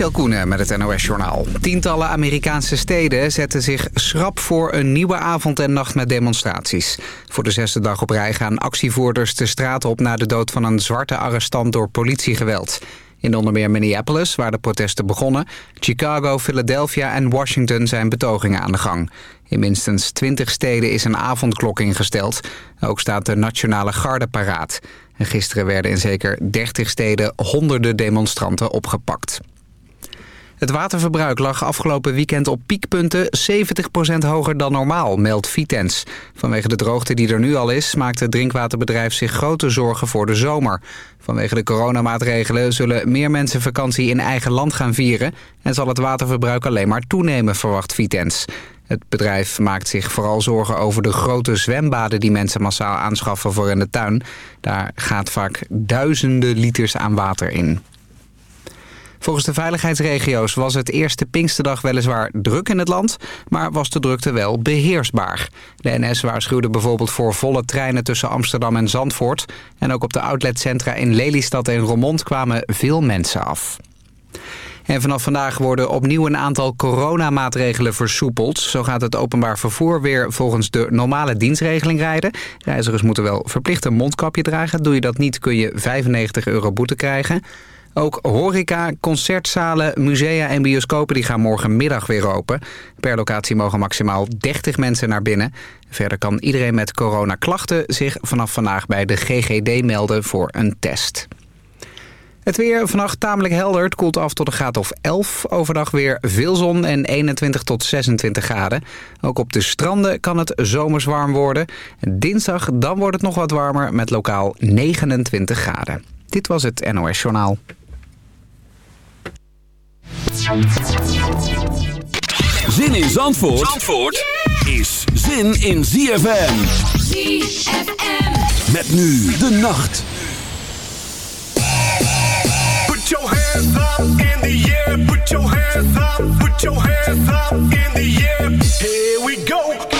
Michel Koenen met het NOS-journaal. Tientallen Amerikaanse steden zetten zich schrap voor een nieuwe avond en nacht met demonstraties. Voor de zesde dag op rij gaan actievoerders de straat op... na de dood van een zwarte arrestant door politiegeweld. In onder meer Minneapolis, waar de protesten begonnen... Chicago, Philadelphia en Washington zijn betogingen aan de gang. In minstens twintig steden is een avondklok ingesteld. Ook staat de Nationale Garde paraat. En gisteren werden in zeker 30 steden honderden demonstranten opgepakt. Het waterverbruik lag afgelopen weekend op piekpunten 70% hoger dan normaal, meldt Vitens. Vanwege de droogte die er nu al is, maakt het drinkwaterbedrijf zich grote zorgen voor de zomer. Vanwege de coronamaatregelen zullen meer mensen vakantie in eigen land gaan vieren... en zal het waterverbruik alleen maar toenemen, verwacht Vitens. Het bedrijf maakt zich vooral zorgen over de grote zwembaden die mensen massaal aanschaffen voor in de tuin. Daar gaat vaak duizenden liters aan water in. Volgens de veiligheidsregio's was het eerste Pinksterdag weliswaar druk in het land, maar was de drukte wel beheersbaar. De NS waarschuwde bijvoorbeeld voor volle treinen tussen Amsterdam en Zandvoort. En ook op de outletcentra in Lelystad en Roermond kwamen veel mensen af. En vanaf vandaag worden opnieuw een aantal coronamaatregelen versoepeld. Zo gaat het openbaar vervoer weer volgens de normale dienstregeling rijden. Reizigers moeten wel verplicht een mondkapje dragen. Doe je dat niet kun je 95 euro boete krijgen. Ook horeca, concertzalen, musea en bioscopen die gaan morgenmiddag weer open. Per locatie mogen maximaal 30 mensen naar binnen. Verder kan iedereen met coronaklachten zich vanaf vandaag bij de GGD melden voor een test. Het weer vannacht tamelijk helder. Het koelt af tot een graad of 11. Overdag weer veel zon en 21 tot 26 graden. Ook op de stranden kan het zomers warm worden. Dinsdag dan wordt het nog wat warmer met lokaal 29 graden. Dit was het NOS Journaal. Zin in Zandvoort, Zandvoort is zin in ZFM. ZFM. Met nu de nacht. Put your hands up in the air. Put your hands up. Put your hands up in the air. Here we go.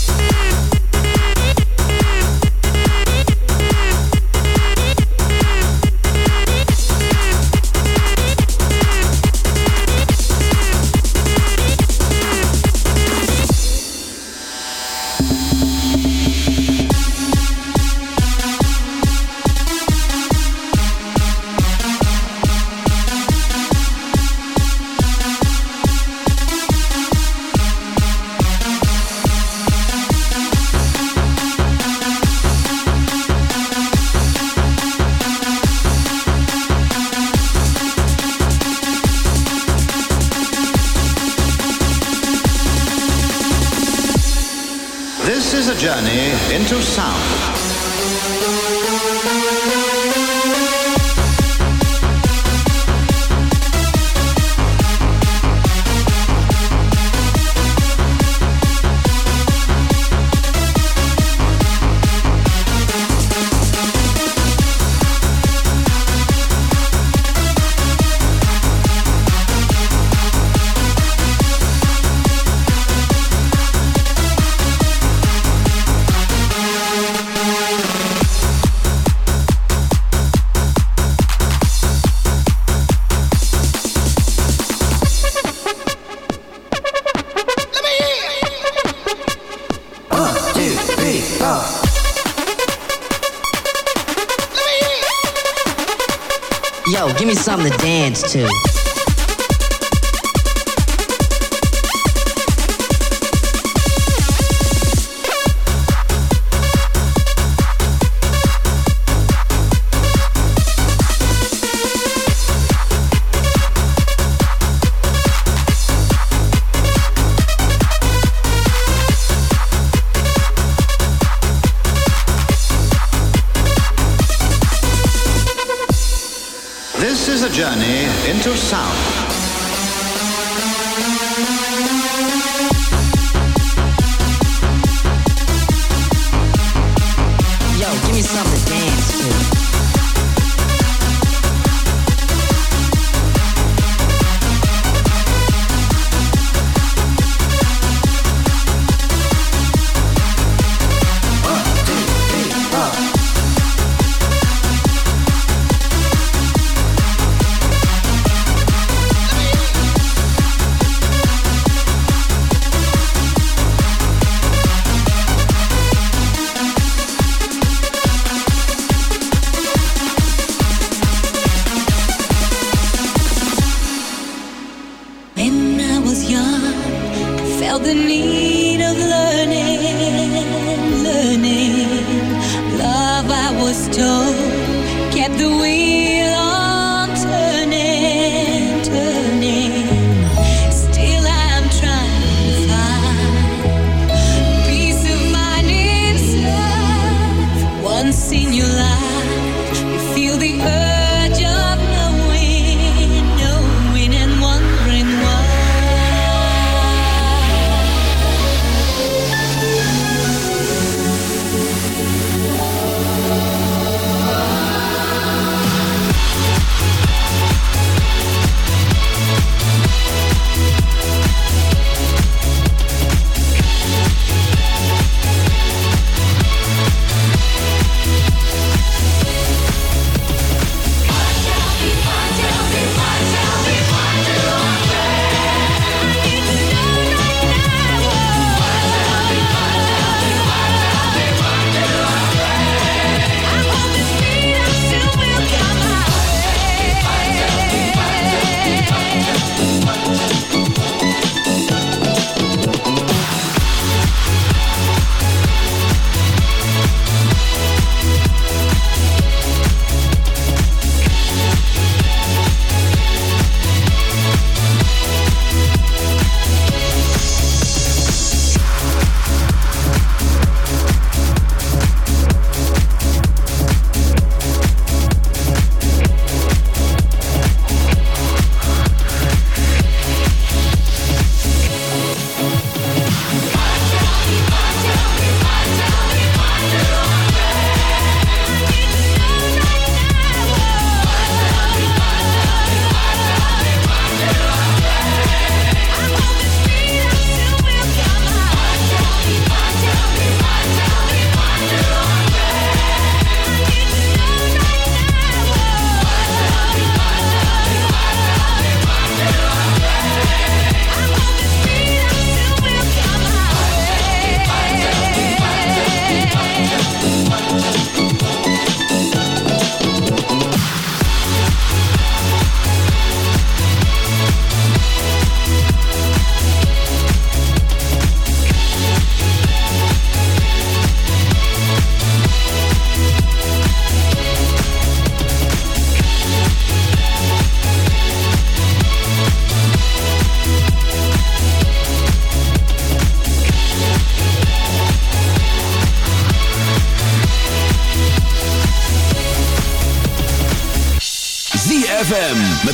into sound.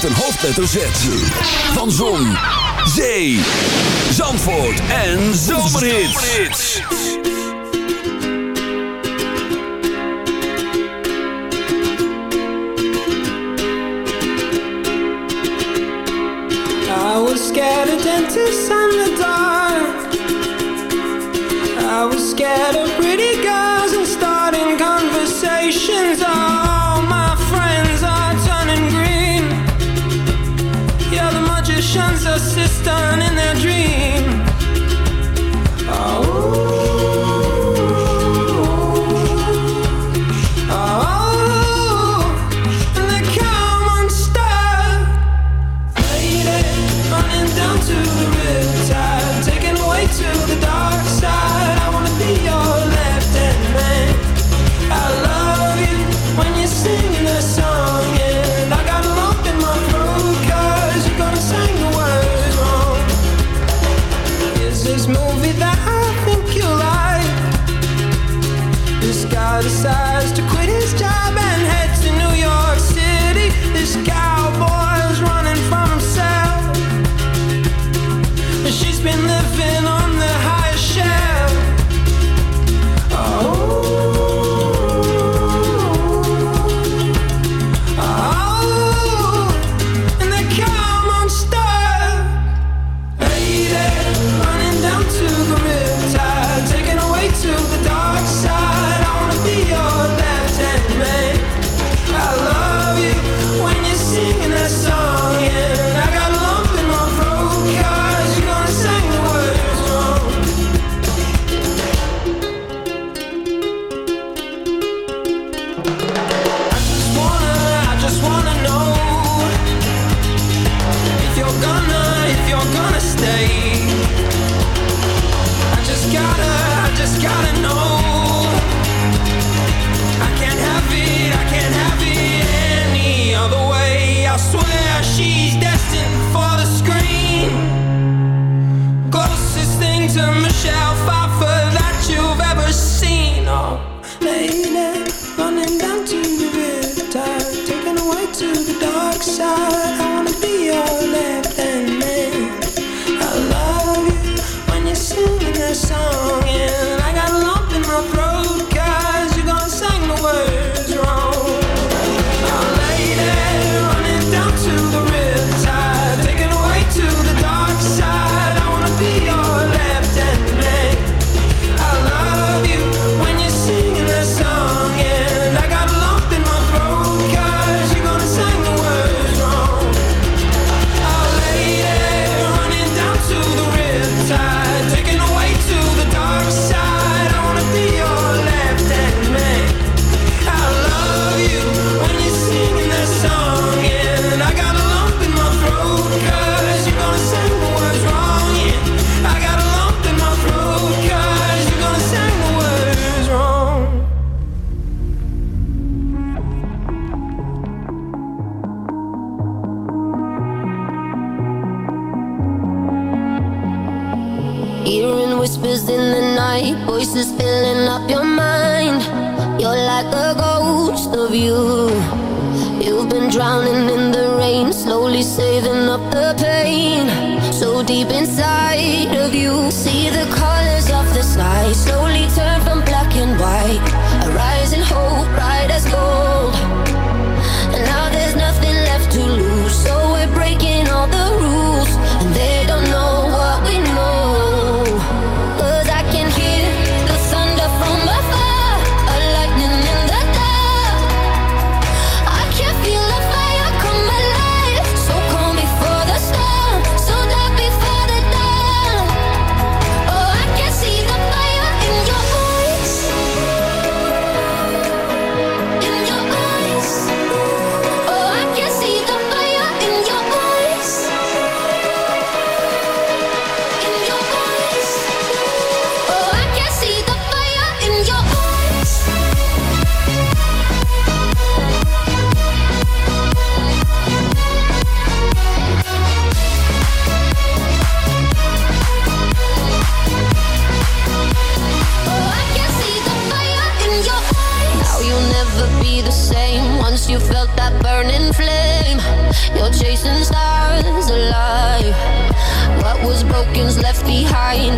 met een hoofdletter Z. Van Zon, Zee, Zandvoort en Zomerhits. I was scared of dentists and the dark. I was scared of pretty girls. voices filling up your mind. You're like a ghost of you. You've been drowning in the rain, slowly saving up the pain. So deep inside of you, see the colors of the sky slowly turn from black and white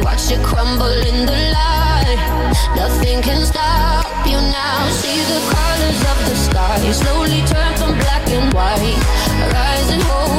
watch it crumble in the light. Nothing can stop you now. See the colors of the sky slowly turn from black and white. Rise and hold.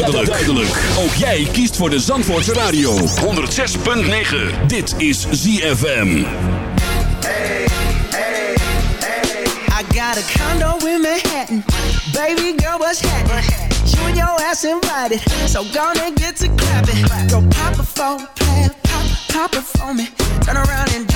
Duidelijk. duidelijk. Ook jij kiest voor de Zandvoortse Radio. 106.9. Dit is ZFM. I got a condo in Manhattan. Baby girl, what's happening? You and your ass invited. So gonna get to clapping. Go pop a plan. Pop, pop it for me. Turn around and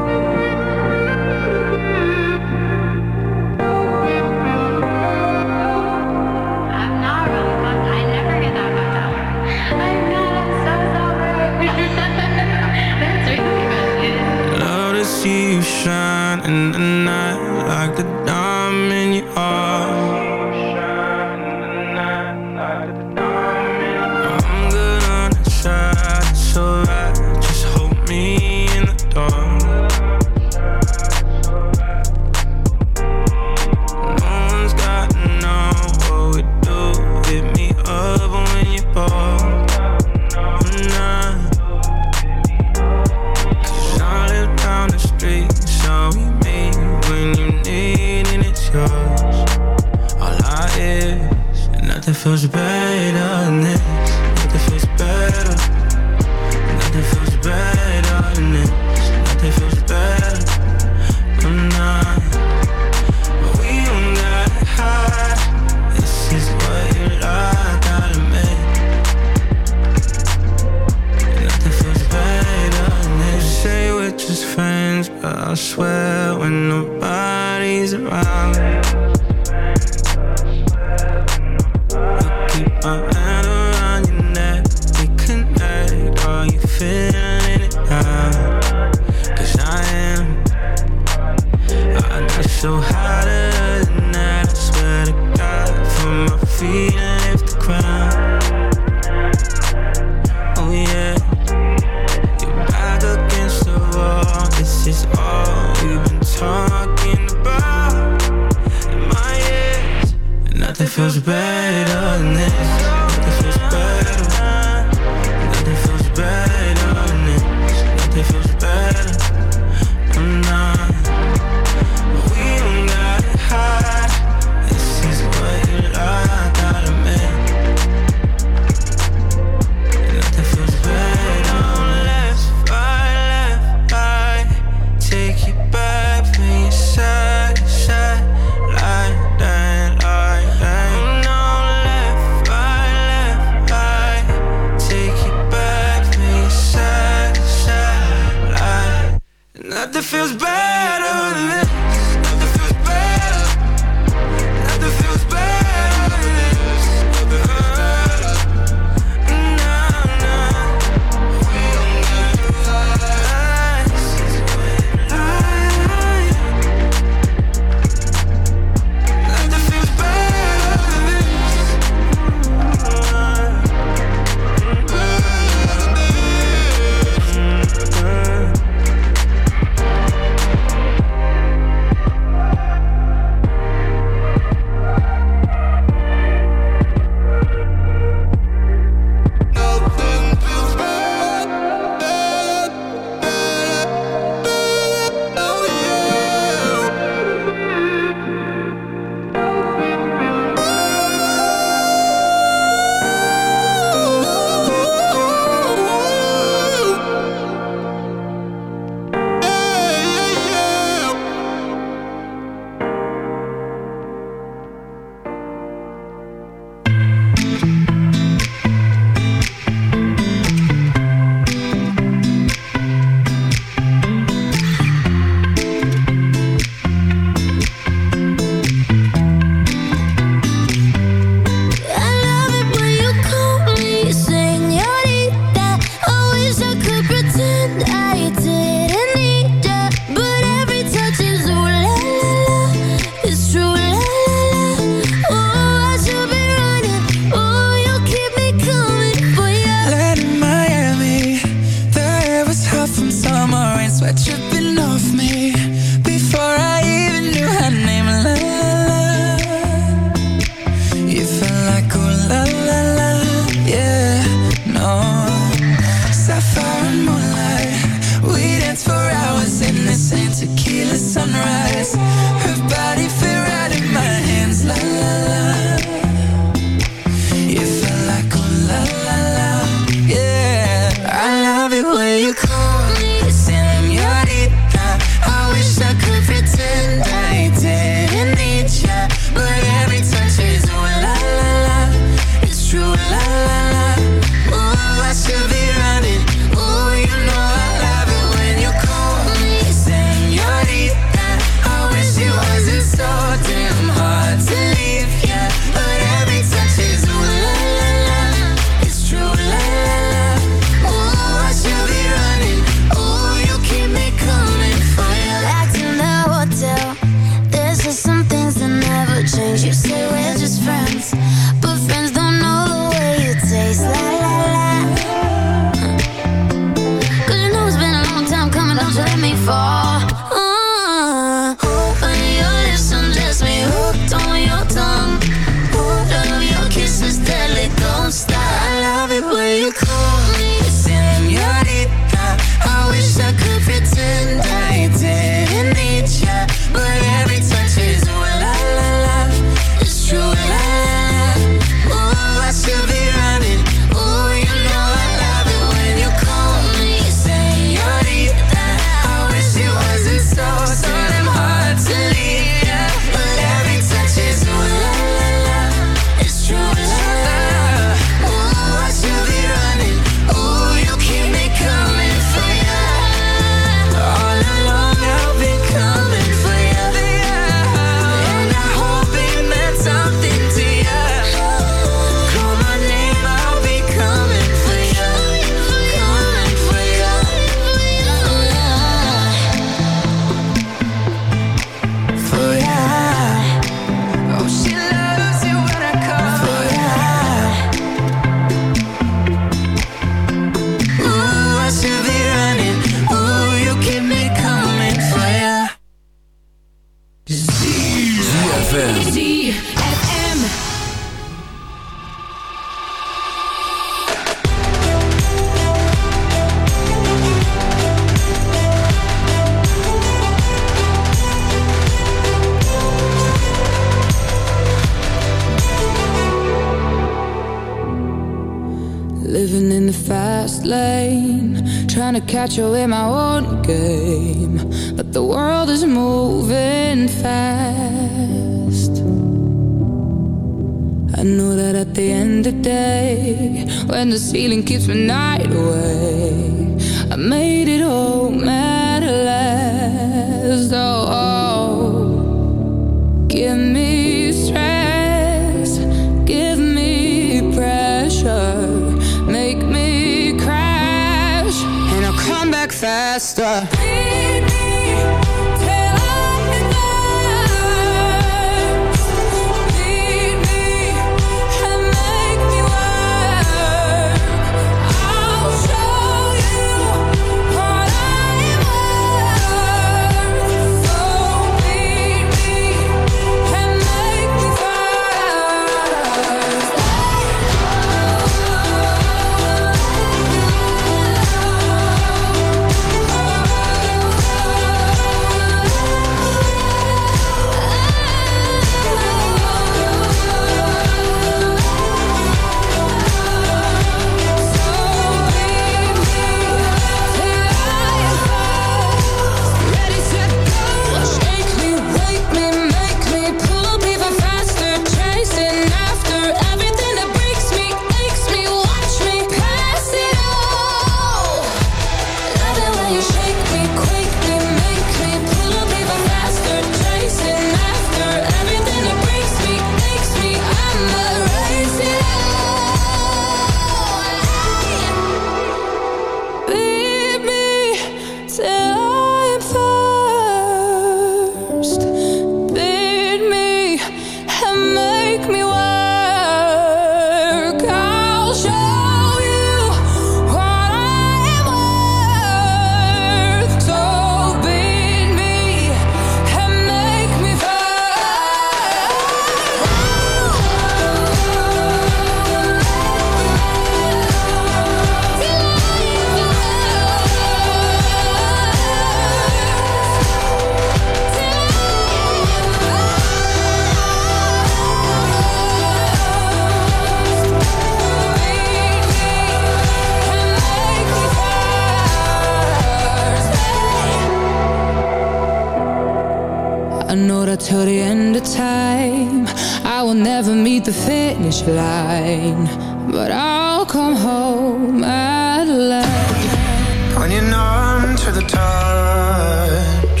till the end of time. I will never meet the finish line But I'll come home at last. When you're numb to the touch.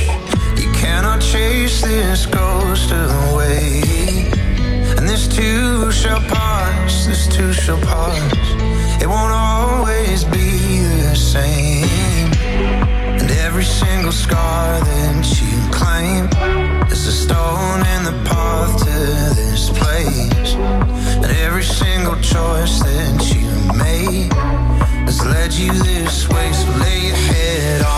You cannot chase this ghost away And this too shall pass, this too shall pass. It won't always be the same. And every single scar that you claim a stone in the path to this place. And every single choice that you made has led you this way. So lay your head on.